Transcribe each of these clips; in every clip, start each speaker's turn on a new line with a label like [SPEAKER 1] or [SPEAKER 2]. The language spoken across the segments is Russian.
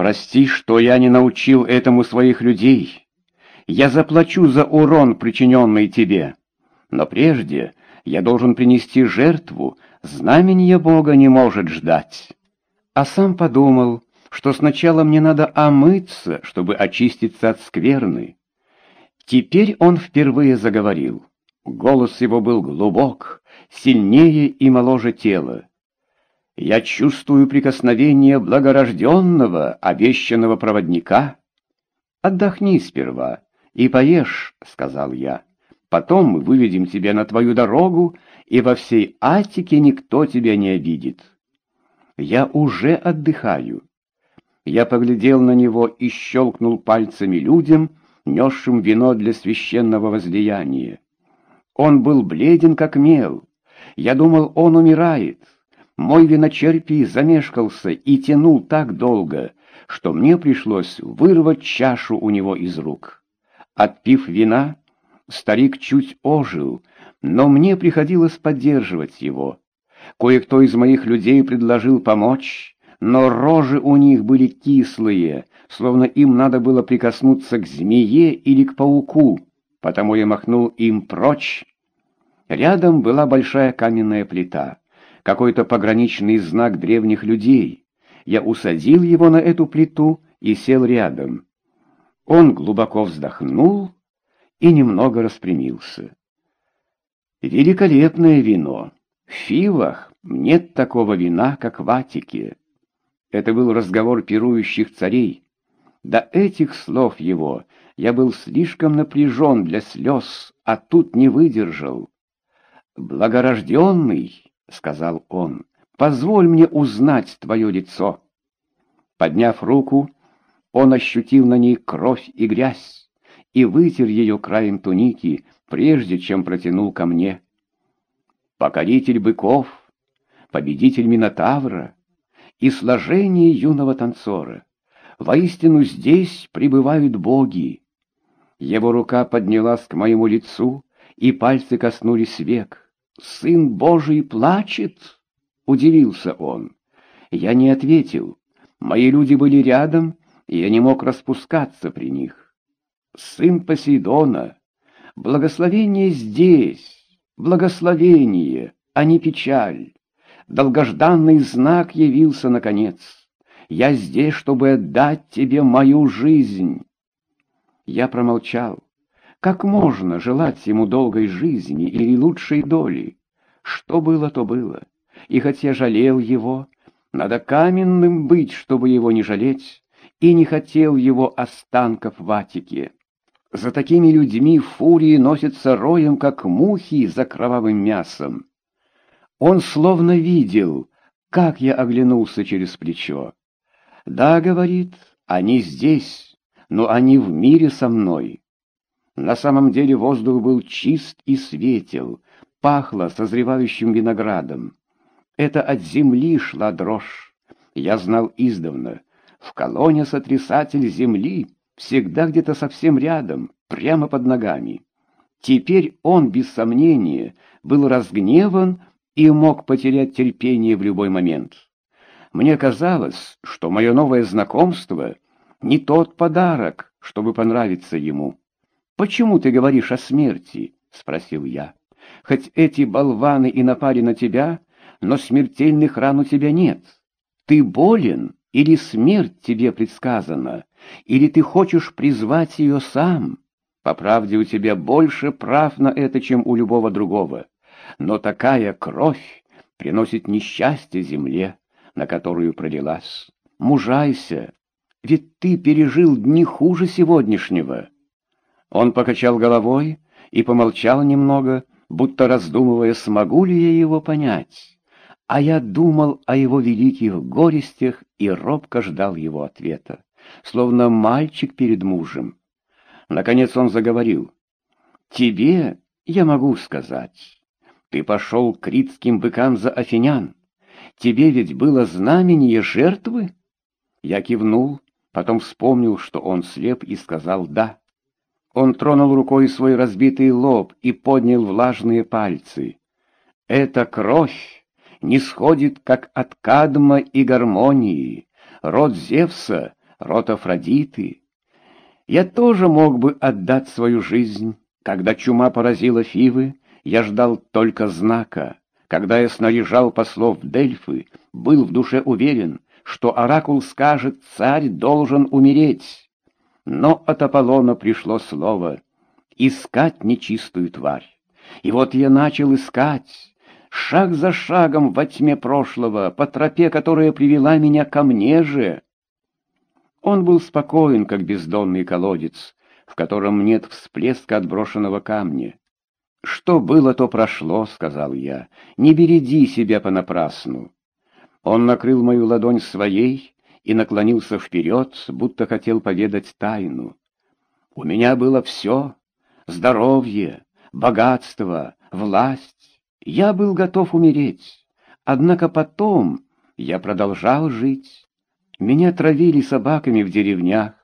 [SPEAKER 1] Прости, что я не научил этому своих людей. Я заплачу за урон, причиненный тебе. Но прежде я должен принести жертву, знамение Бога не может ждать. А сам подумал, что сначала мне надо омыться, чтобы очиститься от скверны. Теперь он впервые заговорил. Голос его был глубок, сильнее и моложе тела. Я чувствую прикосновение благорожденного, обещанного проводника. Отдохни сперва и поешь, — сказал я. Потом мы выведем тебя на твою дорогу, и во всей Атике никто тебя не обидит. Я уже отдыхаю. Я поглядел на него и щелкнул пальцами людям, несшим вино для священного возлияния. Он был бледен, как мел. Я думал, он умирает. Мой виночерпий замешкался и тянул так долго, что мне пришлось вырвать чашу у него из рук. Отпив вина, старик чуть ожил, но мне приходилось поддерживать его. Кое-кто из моих людей предложил помочь, но рожи у них были кислые, словно им надо было прикоснуться к змее или к пауку, потому я махнул им прочь. Рядом была большая каменная плита, какой-то пограничный знак древних людей. Я усадил его на эту плиту и сел рядом. Он глубоко вздохнул и немного распрямился. Великолепное вино. В Фивах нет такого вина, как в Атике. Это был разговор пирующих царей. До этих слов его я был слишком напряжен для слез, а тут не выдержал. «Благорожденный», — сказал он, — «позволь мне узнать твое лицо». Подняв руку, он ощутил на ней кровь и грязь и вытер ее краем туники, прежде чем протянул ко мне. Покоритель быков, победитель Минотавра, и сложение юного танцора. Воистину здесь пребывают боги. Его рука поднялась к моему лицу, и пальцы коснулись век. «Сын Божий плачет!» — удивился он. Я не ответил. Мои люди были рядом, и я не мог распускаться при них. «Сын Посейдона! Благословение здесь! Благословение, а не печаль!» Долгожданный знак явился наконец. Я здесь, чтобы отдать тебе мою жизнь. Я промолчал. Как можно желать ему долгой жизни или лучшей доли? Что было, то было. И хотя жалел его, надо каменным быть, чтобы его не жалеть, и не хотел его останков в Атике. За такими людьми фурии носятся роем, как мухи за кровавым мясом. Он словно видел, как я оглянулся через плечо. «Да, — говорит, — они здесь, но они в мире со мной». На самом деле воздух был чист и светел, пахло созревающим виноградом. Это от земли шла дрожь. Я знал издавна. В колоне сотрясатель земли всегда где-то совсем рядом, прямо под ногами. Теперь он, без сомнения, был разгневан и мог потерять терпение в любой момент. Мне казалось, что мое новое знакомство не тот подарок, чтобы понравиться ему. «Почему ты говоришь о смерти?» — спросил я. «Хоть эти болваны и напали на тебя, но смертельных ран у тебя нет. Ты болен или смерть тебе предсказана, или ты хочешь призвать ее сам? По правде, у тебя больше прав на это, чем у любого другого но такая кровь приносит несчастье земле, на которую пролилась. Мужайся, ведь ты пережил дни хуже сегодняшнего. Он покачал головой и помолчал немного, будто раздумывая, смогу ли я его понять. А я думал о его великих горестях и робко ждал его ответа, словно мальчик перед мужем. Наконец он заговорил. «Тебе я могу сказать». Ты пошел к критским быкам за афинян. Тебе ведь было знамение жертвы? Я кивнул, потом вспомнил, что он слеп, и сказал «да». Он тронул рукой свой разбитый лоб и поднял влажные пальцы. Эта кровь не сходит, как от кадма и гармонии. Род Зевса род Афродиты. Я тоже мог бы отдать свою жизнь. Когда чума поразила Фивы, я ждал только знака. Когда я снаряжал послов в Дельфы, был в душе уверен, что оракул скажет, царь должен умереть. Но от Аполлона пришло слово «искать нечистую тварь». И вот я начал искать, шаг за шагом во тьме прошлого, по тропе, которая привела меня ко мне же. Он был спокоен, как бездонный колодец, в котором нет всплеска отброшенного камня. «Что было, то прошло», — сказал я, — «не береди себя понапрасну». Он накрыл мою ладонь своей и наклонился вперед, будто хотел поведать тайну. «У меня было все — здоровье, богатство, власть. Я был готов умереть, однако потом я продолжал жить. Меня травили собаками в деревнях.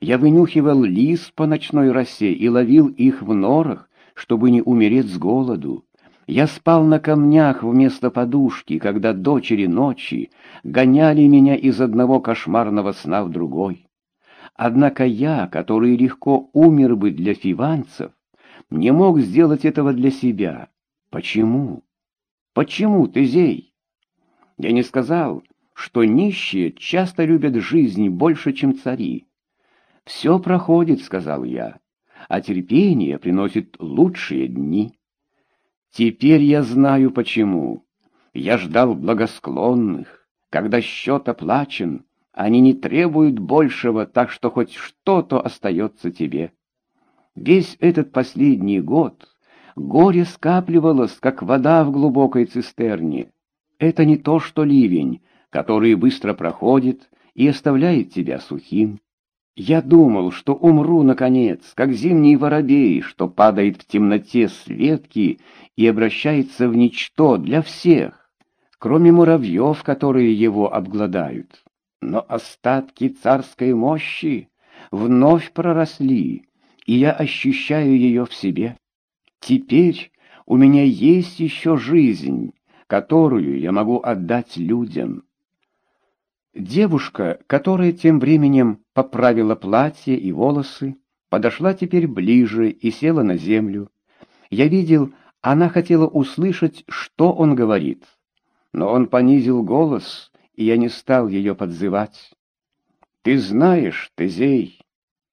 [SPEAKER 1] Я вынюхивал лис по ночной росе и ловил их в норах, чтобы не умереть с голоду. Я спал на камнях вместо подушки, когда дочери ночи гоняли меня из одного кошмарного сна в другой. Однако я, который легко умер бы для фиванцев, не мог сделать этого для себя. Почему? Почему, Тезей? Я не сказал, что нищие часто любят жизнь больше, чем цари. «Все проходит», — сказал я а терпение приносит лучшие дни. Теперь я знаю почему. Я ждал благосклонных. Когда счет оплачен, они не требуют большего, так что хоть что-то остается тебе. Весь этот последний год горе скапливалось, как вода в глубокой цистерне. Это не то, что ливень, который быстро проходит и оставляет тебя сухим. Я думал, что умру, наконец, как зимний воробей, что падает в темноте с ветки и обращается в ничто для всех, кроме муравьев, которые его обгладают. Но остатки царской мощи вновь проросли, и я ощущаю ее в себе. Теперь у меня есть еще жизнь, которую я могу отдать людям. Девушка, которая тем временем поправила платье и волосы, подошла теперь ближе и села на землю. Я видел, она хотела услышать, что он говорит. Но он понизил голос, и я не стал ее подзывать. «Ты знаешь, Тезей,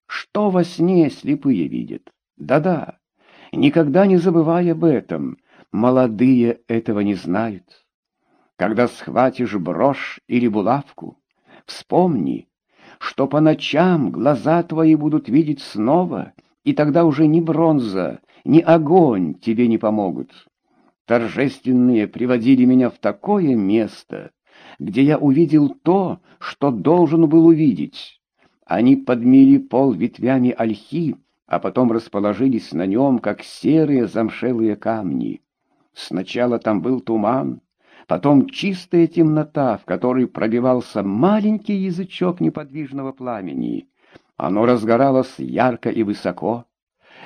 [SPEAKER 1] что во сне слепые видят? Да-да, никогда не забывай об этом, молодые этого не знают». Когда схватишь брошь или булавку, вспомни, что по ночам глаза твои будут видеть снова, и тогда уже ни бронза, ни огонь тебе не помогут. Торжественные приводили меня в такое место, где я увидел то, что должен был увидеть. Они подмели пол ветвями ольхи, а потом расположились на нем, как серые замшелые камни. Сначала там был туман, потом чистая темнота, в которой пробивался маленький язычок неподвижного пламени. Оно разгоралось ярко и высоко,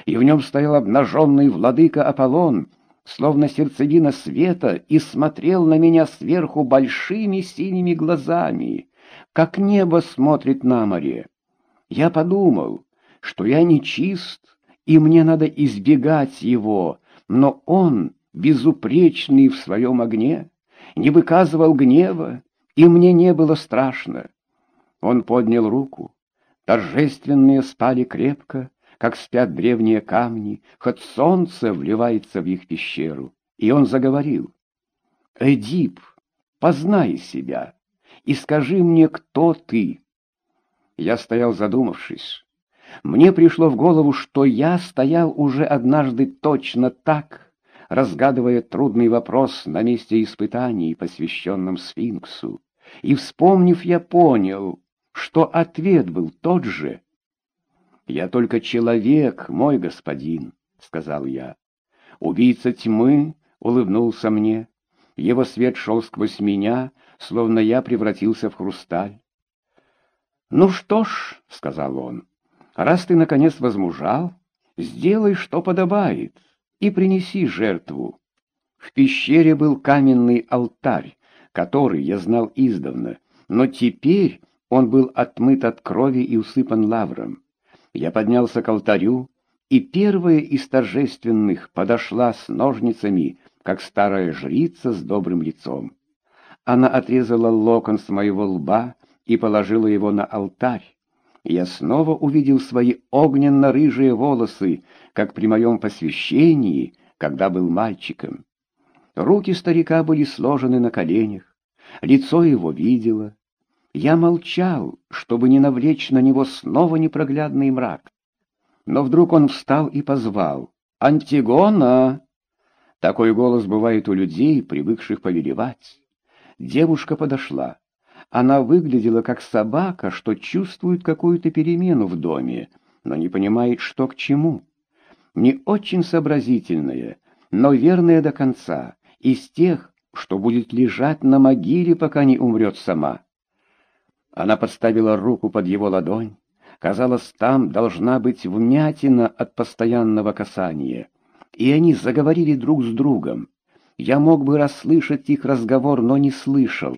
[SPEAKER 1] и в нем стоял обнаженный владыка Аполлон, словно сердцевина света, и смотрел на меня сверху большими синими глазами, как небо смотрит на море. Я подумал, что я нечист, и мне надо избегать его, но он безупречный в своем огне не выказывал гнева, и мне не было страшно. Он поднял руку. Торжественные спали крепко, как спят древние камни, хоть солнце вливается в их пещеру. И он заговорил. «Эдип, познай себя и скажи мне, кто ты». Я стоял задумавшись. Мне пришло в голову, что я стоял уже однажды точно так, разгадывая трудный вопрос на месте испытаний, посвященном сфинксу. И, вспомнив, я понял, что ответ был тот же. «Я только человек, мой господин», — сказал я. Убийца тьмы улыбнулся мне. Его свет шел сквозь меня, словно я превратился в хрусталь. «Ну что ж», — сказал он, — «раз ты, наконец, возмужал, сделай, что подобает и принеси жертву. В пещере был каменный алтарь, который я знал издавна, но теперь Он был отмыт от крови и усыпан лавром. Я поднялся к алтарю, и первая из торжественных подошла с ножницами, как старая жрица с добрым лицом. Она отрезала локон с моего лба и положила его на алтарь. Я снова увидел свои огненно-рыжие волосы, как при моем посвящении, когда был мальчиком. Руки старика были сложены на коленях, лицо его видело. Я молчал, чтобы не навлечь на него снова непроглядный мрак. Но вдруг он встал и позвал «Антигона!» Такой голос бывает у людей, привыкших повелевать. Девушка подошла. Она выглядела как собака, что чувствует какую-то перемену в доме, но не понимает, что к чему. Не очень сообразительная, но верная до конца, из тех, что будет лежать на могиле, пока не умрет сама. Она подставила руку под его ладонь. Казалось, там должна быть вмятина от постоянного касания. И они заговорили друг с другом. Я мог бы расслышать их разговор, но не слышал.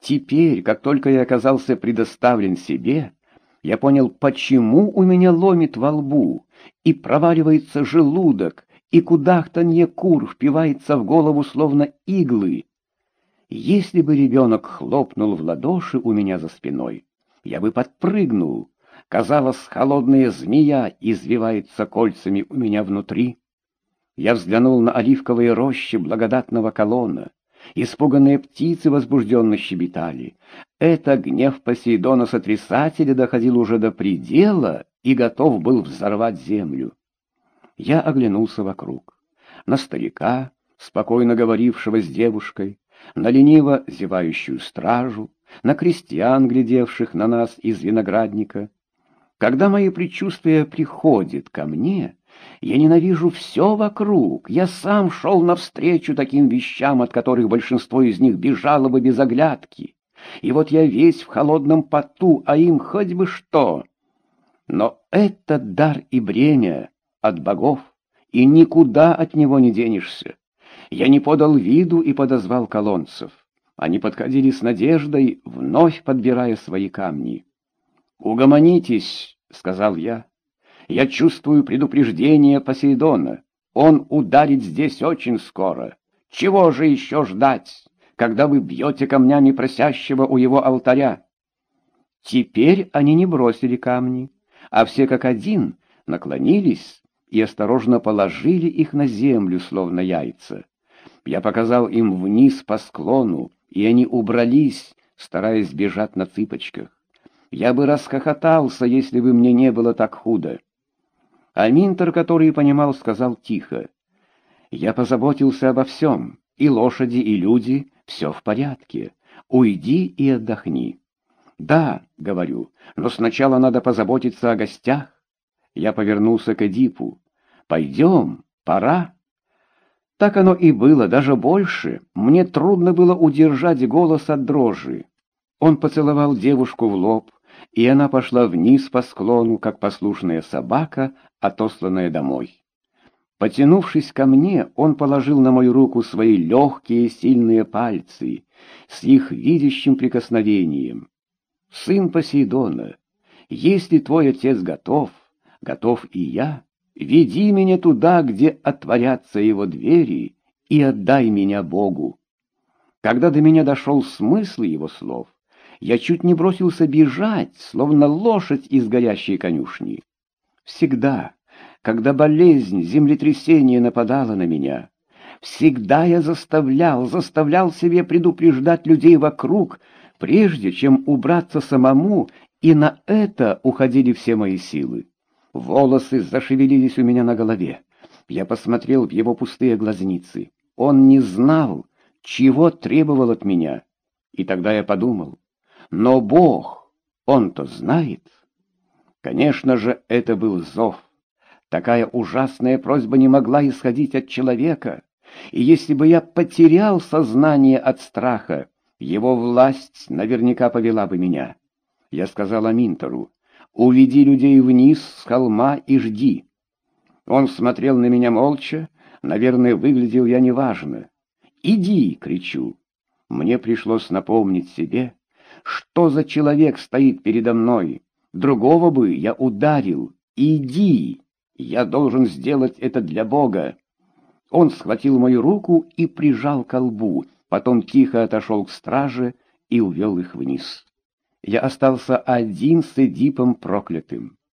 [SPEAKER 1] Теперь, как только я оказался предоставлен себе, я понял, почему у меня ломит во лбу, и проваливается желудок, и кудахтанье кур впивается в голову словно иглы. Если бы ребенок хлопнул в ладоши у меня за спиной, я бы подпрыгнул. Казалось, холодная змея извивается кольцами у меня внутри. Я взглянул на оливковые рощи благодатного колонна. Испуганные птицы возбужденно щебетали. Это гнев Посейдона-сотрясателя доходил уже до предела и готов был взорвать землю. Я оглянулся вокруг. На старика, спокойно говорившего с девушкой, на лениво зевающую стражу, на крестьян, глядевших на нас из виноградника. Когда мои предчувствия приходят ко мне, я ненавижу все вокруг. Я сам шел навстречу таким вещам, от которых большинство из них бежало бы без оглядки. И вот я весь в холодном поту, а им хоть бы что. Но это дар и бремя от богов, и никуда от него не денешься. Я не подал виду и подозвал колонцев. Они подходили с надеждой, вновь подбирая свои камни. «Угомонитесь», — сказал я. «Я чувствую предупреждение Посейдона. Он ударит здесь очень скоро. Чего же еще ждать, когда вы бьете камнями просящего у его алтаря?» Теперь они не бросили камни, а все как один наклонились и осторожно положили их на землю, словно яйца. Я показал им вниз по склону, и они убрались, стараясь бежать на цыпочках. Я бы расхохотался, если бы мне не было так худо. А Минтер, который понимал, сказал тихо. Я позаботился обо всем, и лошади, и люди, все в порядке. Уйди и отдохни. Да, говорю, но сначала надо позаботиться о гостях. Я повернулся к Эдипу. Пойдем, пора. Так оно и было, даже больше. Мне трудно было удержать голос от дрожи. Он поцеловал девушку в лоб, и она пошла вниз по склону, как послушная собака, отосланная домой. Потянувшись ко мне, он положил на мою руку свои легкие сильные пальцы с их видящим прикосновением. «Сын Посейдона, если твой отец готов, готов и я». Веди меня туда, где отворятся его двери, и отдай меня Богу. Когда до меня дошел смысл его слов, я чуть не бросился бежать, словно лошадь из горящей конюшни. Всегда, когда болезнь, землетрясение нападало на меня, всегда я заставлял, заставлял себе предупреждать людей вокруг, прежде чем убраться самому, и на это уходили все мои силы. Волосы зашевелились у меня на голове. Я посмотрел в его пустые глазницы. Он не знал, чего требовал от меня. И тогда я подумал, но Бог, он-то знает. Конечно же, это был зов. Такая ужасная просьба не могла исходить от человека. И если бы я потерял сознание от страха, его власть наверняка повела бы меня. Я сказал Аминтору, Уведи людей вниз с холма и жди. Он смотрел на меня молча, наверное, выглядел я неважно. «Иди!» — кричу. Мне пришлось напомнить себе, Что за человек стоит передо мной? Другого бы я ударил. Иди! Я должен сделать это для Бога. Он схватил мою руку и прижал к лбу, потом тихо отошел к страже и увел их вниз. Я остался один с Эдипом проклятым.